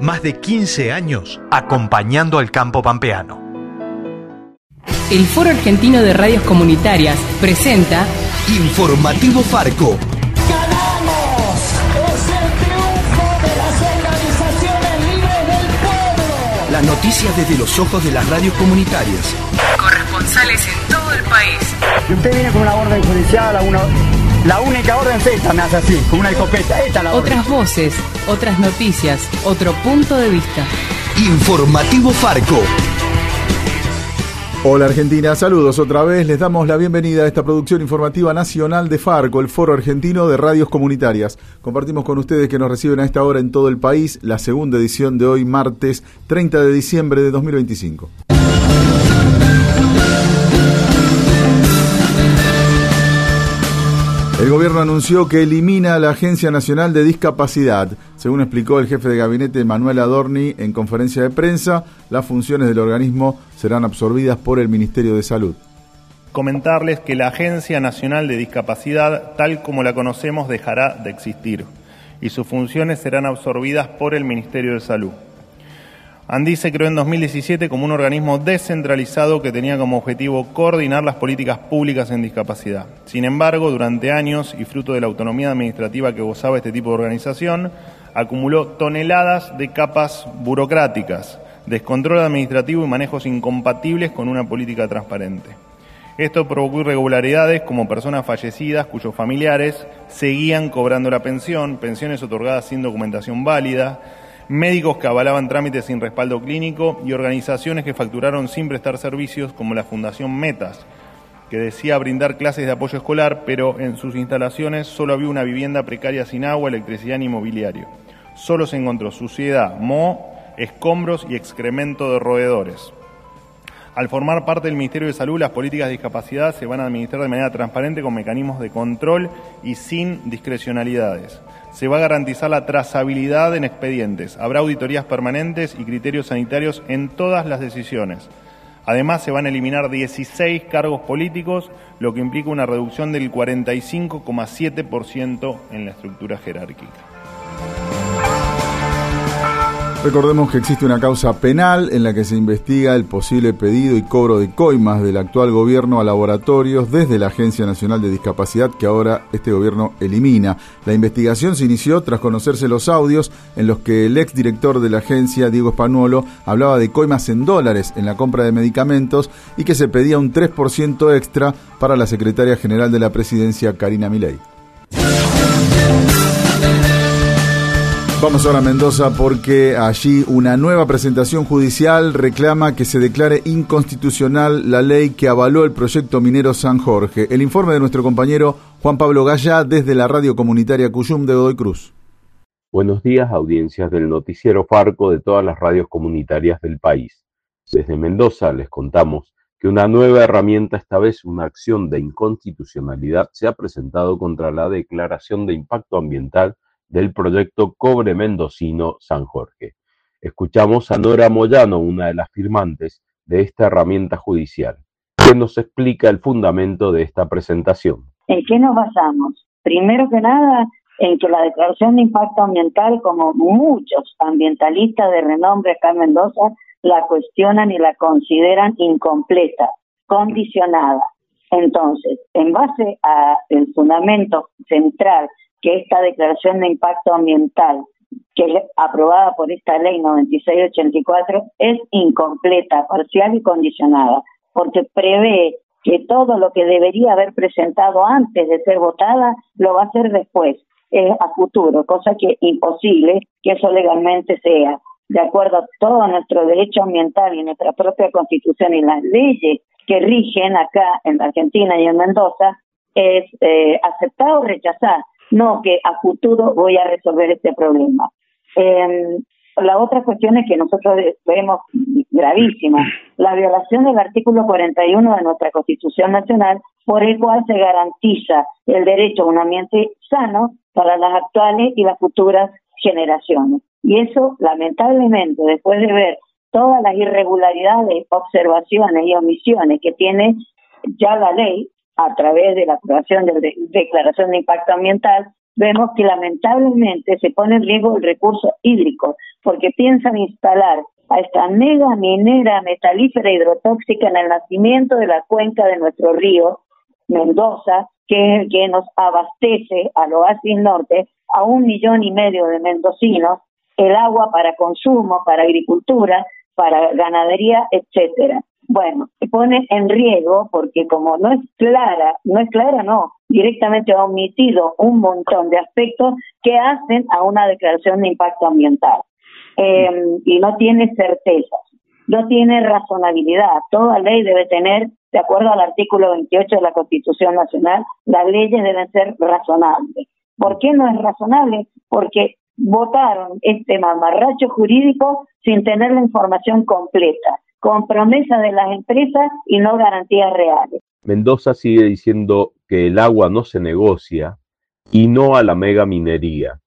más de 15 años acompañando al campo pampeano. El Foro Argentino de Radios Comunitarias presenta Informativo Farco. ¡Ganamos! ¡Es el triunfo de las organizaciones libres del pueblo! Las noticias desde los ojos de las radios comunitarias. Corresponsales en todo el país. Y usted viene con una orden judicial, a una, la única orden es esta, me hace así, con una escopeta. Esta es la orden. Otras voces, otras noticias, otro punto de vista. Informativo Farco. Hola Argentina, saludos otra vez. Les damos la bienvenida a esta producción informativa nacional de Farco, el Foro Argentino de Radios Comunitarias. Compartimos con ustedes que nos reciben a esta hora en todo el país la segunda edición de hoy, martes 30 de diciembre de 2025. El gobierno anunció que elimina la Agencia Nacional de Discapacidad. Según explicó el jefe de gabinete Manuel Adorni en conferencia de prensa, las funciones del organismo serán absorbidas por el Ministerio de Salud. Comentarles que la Agencia Nacional de Discapacidad, tal como la conocemos, dejará de existir y sus funciones serán absorbidas por el Ministerio de Salud. Andí se creó en 2017 como un organismo descentralizado que tenía como objetivo coordinar las políticas públicas en discapacidad. Sin embargo, durante años y fruto de la autonomía administrativa que gozaba este tipo de organización, acumuló toneladas de capas burocráticas, descontrol administrativo y manejos incompatibles con una política transparente. Esto provocó irregularidades como personas fallecidas cuyos familiares seguían cobrando la pensión, pensiones otorgadas sin documentación válida, médicos que avalaban trámites sin respaldo clínico y organizaciones que facturaron sin prestar servicios como la Fundación Metas, que decía brindar clases de apoyo escolar, pero en sus instalaciones solo había una vivienda precaria sin agua, electricidad ni mobiliario. Solo se encontró suciedad, moho, escombros y excremento de roedores. Al formar parte del Ministerio de Salud, las políticas de discapacidad se van a administrar de manera transparente con mecanismos de control y sin discrecionalidades se va a garantizar la trazabilidad en expedientes. Habrá auditorías permanentes y criterios sanitarios en todas las decisiones. Además, se van a eliminar 16 cargos políticos, lo que implica una reducción del 45,7% en la estructura jerárquica. Recordemos que existe una causa penal en la que se investiga el posible pedido y cobro de coimas del actual gobierno a laboratorios desde la Agencia Nacional de Discapacidad que ahora este gobierno elimina. La investigación se inició tras conocerse los audios en los que el exdirector de la agencia, Diego Espanuolo, hablaba de coimas en dólares en la compra de medicamentos y que se pedía un 3% extra para la secretaria general de la presidencia, Karina Milei. Vamos ahora a Mendoza porque allí una nueva presentación judicial reclama que se declare inconstitucional la ley que avaló el proyecto minero San Jorge. El informe de nuestro compañero Juan Pablo Gallá desde la radio comunitaria Cuyum de Godoy Cruz. Buenos días, audiencias del noticiero Farco de todas las radios comunitarias del país. Desde Mendoza les contamos que una nueva herramienta, esta vez una acción de inconstitucionalidad, se ha presentado contra la declaración de impacto ambiental del proyecto Cobre Mendocino San Jorge. Escuchamos a Nora Moyano, una de las firmantes de esta herramienta judicial, que nos explica el fundamento de esta presentación. ¿En qué nos basamos? Primero que nada, en que la declaración de impacto ambiental, como muchos ambientalistas de renombre acá en Mendoza, la cuestionan y la consideran incompleta, condicionada. Entonces, en base al fundamento central que esta declaración de impacto ambiental, que es aprobada por esta ley 9684, es incompleta, parcial y condicionada, porque prevé que todo lo que debería haber presentado antes de ser votada lo va a hacer después, eh, a futuro, cosa que imposible que eso legalmente sea, de acuerdo a todo nuestro derecho ambiental y nuestra propia constitución y las leyes que rigen acá en Argentina y en Mendoza, es eh, aceptar o rechazar no que a futuro voy a resolver este problema. Eh, la otra cuestión es que nosotros vemos gravísima la violación del artículo 41 de nuestra Constitución Nacional, por el cual se garantiza el derecho a un ambiente sano para las actuales y las futuras generaciones. Y eso, lamentablemente, después de ver todas las irregularidades, observaciones y omisiones que tiene ya la ley a través de la aprobación de la declaración de impacto ambiental, vemos que lamentablemente se pone en riesgo el recurso hídrico, porque piensan instalar a esta mega minera metalífera hidrotóxica en el nacimiento de la cuenca de nuestro río, Mendoza, que es el que nos abastece al oasis norte a un millón y medio de mendocinos el agua para consumo, para agricultura, para ganadería, etcétera. Bueno, se pone en riesgo porque como no es clara, no es clara, no, directamente ha omitido un montón de aspectos que hacen a una declaración de impacto ambiental eh, y no tiene certezas, no tiene razonabilidad. Toda ley debe tener, de acuerdo al artículo 28 de la Constitución Nacional, las leyes deben ser razonables. ¿Por qué no es razonable? Porque votaron este mamarracho jurídico sin tener la información completa con promesa de las empresas y no garantías reales. Mendoza sigue diciendo que el agua no se negocia y no a la mega minería.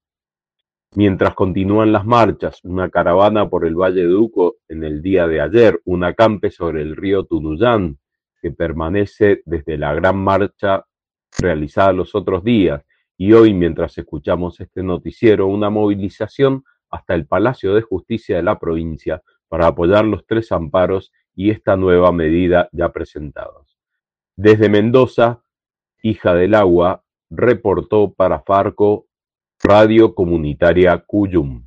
Mientras continúan las marchas, una caravana por el Valle de Duco en el día de ayer, un acampe sobre el río Tunuyán, que permanece desde la gran marcha realizada los otros días, y hoy, mientras escuchamos este noticiero, una movilización hasta el Palacio de Justicia de la provincia para apoyar los tres amparos y esta nueva medida ya presentados. Desde Mendoza, hija del agua, reportó para Farco Radio Comunitaria Cuyum.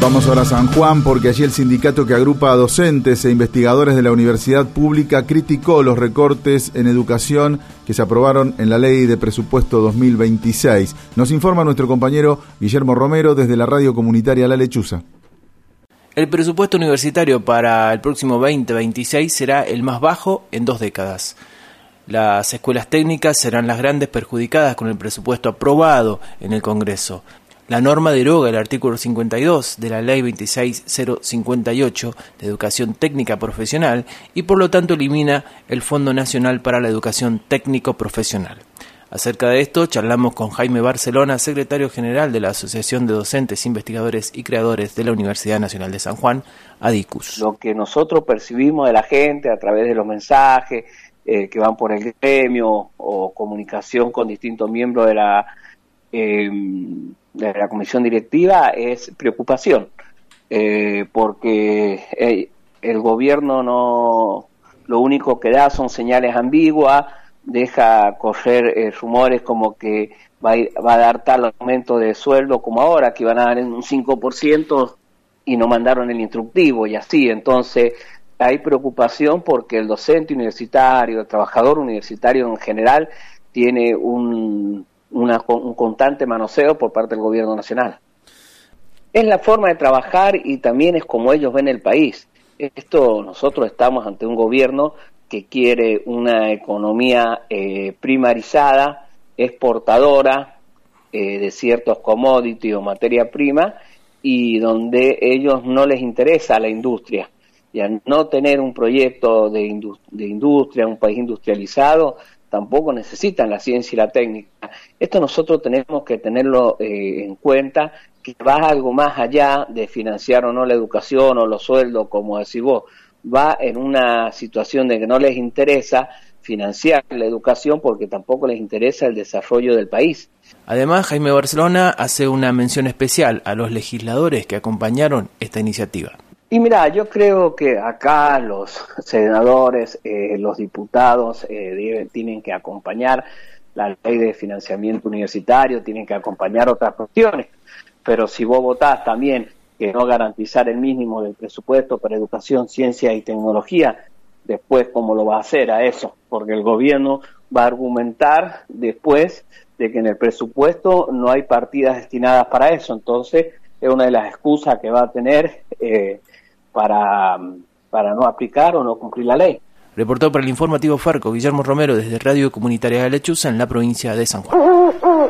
Vamos ahora a San Juan porque allí el sindicato que agrupa a docentes e investigadores de la universidad pública criticó los recortes en educación que se aprobaron en la ley de presupuesto 2026. Nos informa nuestro compañero Guillermo Romero desde la radio comunitaria La Lechuza. El presupuesto universitario para el próximo 2026 será el más bajo en dos décadas. Las escuelas técnicas serán las grandes perjudicadas con el presupuesto aprobado en el Congreso. La norma deroga el artículo 52 de la Ley 26058 de Educación Técnica Profesional y por lo tanto elimina el Fondo Nacional para la Educación Técnico Profesional. Acerca de esto charlamos con Jaime Barcelona, secretario general de la Asociación de Docentes, Investigadores y Creadores de la Universidad Nacional de San Juan, ADICUS. Lo que nosotros percibimos de la gente a través de los mensajes eh, que van por el gremio o comunicación con distintos miembros de la eh, de la comisión directiva es preocupación, eh, porque eh, el gobierno no, lo único que da son señales ambiguas, deja correr eh, rumores como que va a, va a, dar tal aumento de sueldo como ahora, que van a dar un 5% y no mandaron el instructivo y así, entonces hay preocupación porque el docente universitario, el trabajador universitario en general, tiene un, una, un constante manoseo por parte del gobierno nacional. Es la forma de trabajar y también es como ellos ven el país. Esto nosotros estamos ante un gobierno que quiere una economía eh, primarizada, exportadora eh, de ciertos commodities o materia prima y donde ellos no les interesa la industria. Y al no tener un proyecto de, de industria, un país industrializado, tampoco necesitan la ciencia y la técnica. Esto nosotros tenemos que tenerlo eh, en cuenta, que va algo más allá de financiar o no la educación o los sueldos, como decís vos, va en una situación de que no les interesa financiar la educación porque tampoco les interesa el desarrollo del país. Además, Jaime Barcelona hace una mención especial a los legisladores que acompañaron esta iniciativa. Y mira, yo creo que acá los senadores, eh, los diputados eh, tienen que acompañar la ley de financiamiento universitario, tienen que acompañar otras cuestiones. Pero si vos votás también que no garantizar el mínimo del presupuesto para educación, ciencia y tecnología, después cómo lo va a hacer a eso, porque el gobierno va a argumentar después de que en el presupuesto no hay partidas destinadas para eso. Entonces, es una de las excusas que va a tener eh, para, para no aplicar o no cumplir la ley. Reportado para el informativo Farco, Guillermo Romero desde Radio Comunitaria de Lechuza en la provincia de San Juan.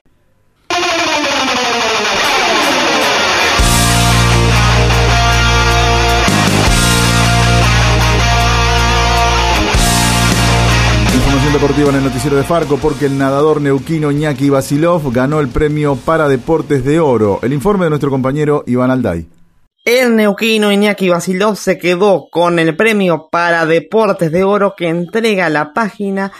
Información deportiva en el noticiero de Farco porque el nadador neuquino Iñaki Basilov ganó el premio para deportes de oro. El informe de nuestro compañero Iván Alday. El neuquino Iñaki Basilov se quedó con el premio para Deportes de Oro que entrega la página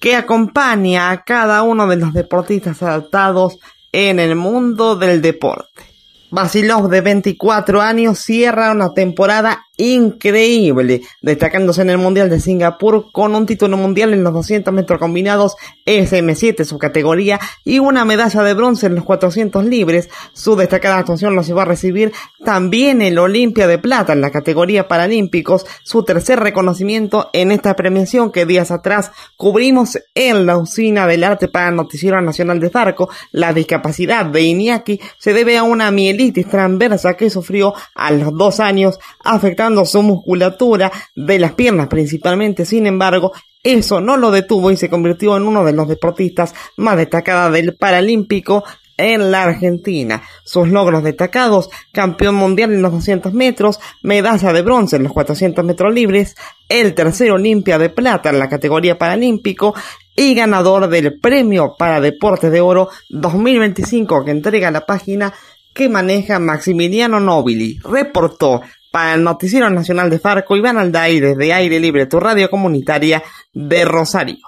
que acompaña a cada uno de los deportistas adaptados en el mundo del deporte. Basilov, de 24 años, cierra una temporada increíble, destacándose en el Mundial de Singapur con un título mundial en los 200 metros combinados SM7 su categoría y una medalla de bronce en los 400 libres. Su destacada actuación lo llevó a recibir también el Olimpia de Plata en la categoría Paralímpicos, su tercer reconocimiento en esta premiación que días atrás cubrimos en la usina del arte para Noticiero Nacional de Zarco. La discapacidad de Iñaki se debe a una mielitis transversa que sufrió a los dos años, afectando su musculatura de las piernas principalmente. Sin embargo, eso no lo detuvo y se convirtió en uno de los deportistas más destacados del Paralímpico en la Argentina. Sus logros destacados, campeón mundial en los 200 metros, medalla de bronce en los 400 metros libres, el tercer Olimpia de plata en la categoría paralímpico y ganador del premio para deportes de oro 2025 que entrega la página que maneja Maximiliano Nobili. Reportó para el Noticiero Nacional de Farco, Iván Alday desde Aire Libre, tu radio comunitaria de Rosario.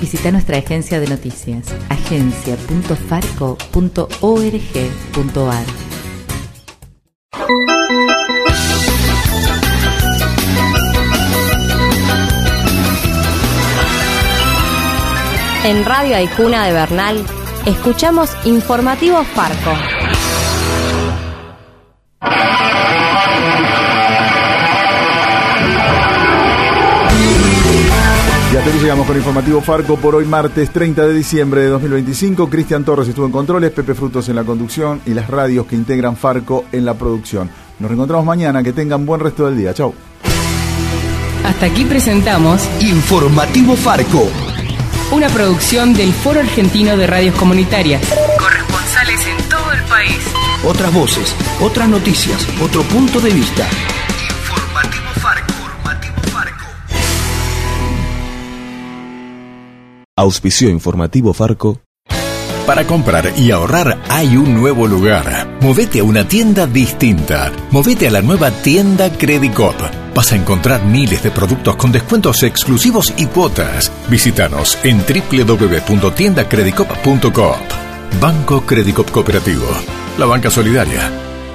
Visita nuestra agencia de noticias, agencia.farco.org.ar. En Radio Aicuna de Bernal, escuchamos Informativo Farco. Con Informativo Farco por hoy martes 30 de diciembre de 2025. Cristian Torres estuvo en controles, Pepe Frutos en la conducción y las radios que integran Farco en la producción. Nos reencontramos mañana, que tengan buen resto del día. Chau. Hasta aquí presentamos Informativo Farco. Una producción del Foro Argentino de Radios Comunitarias. Corresponsales en todo el país. Otras voces, otras noticias, otro punto de vista. Auspicio informativo Farco. Para comprar y ahorrar hay un nuevo lugar. Movete a una tienda distinta. Movete a la nueva tienda Credicop. Vas a encontrar miles de productos con descuentos exclusivos y cuotas. Visítanos en www.tiendacredicop.coop. Banco Credicop Cooperativo. La banca solidaria.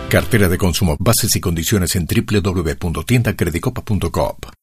Cartera de consumo. Bases y condiciones en www.tiendacredicop.coop.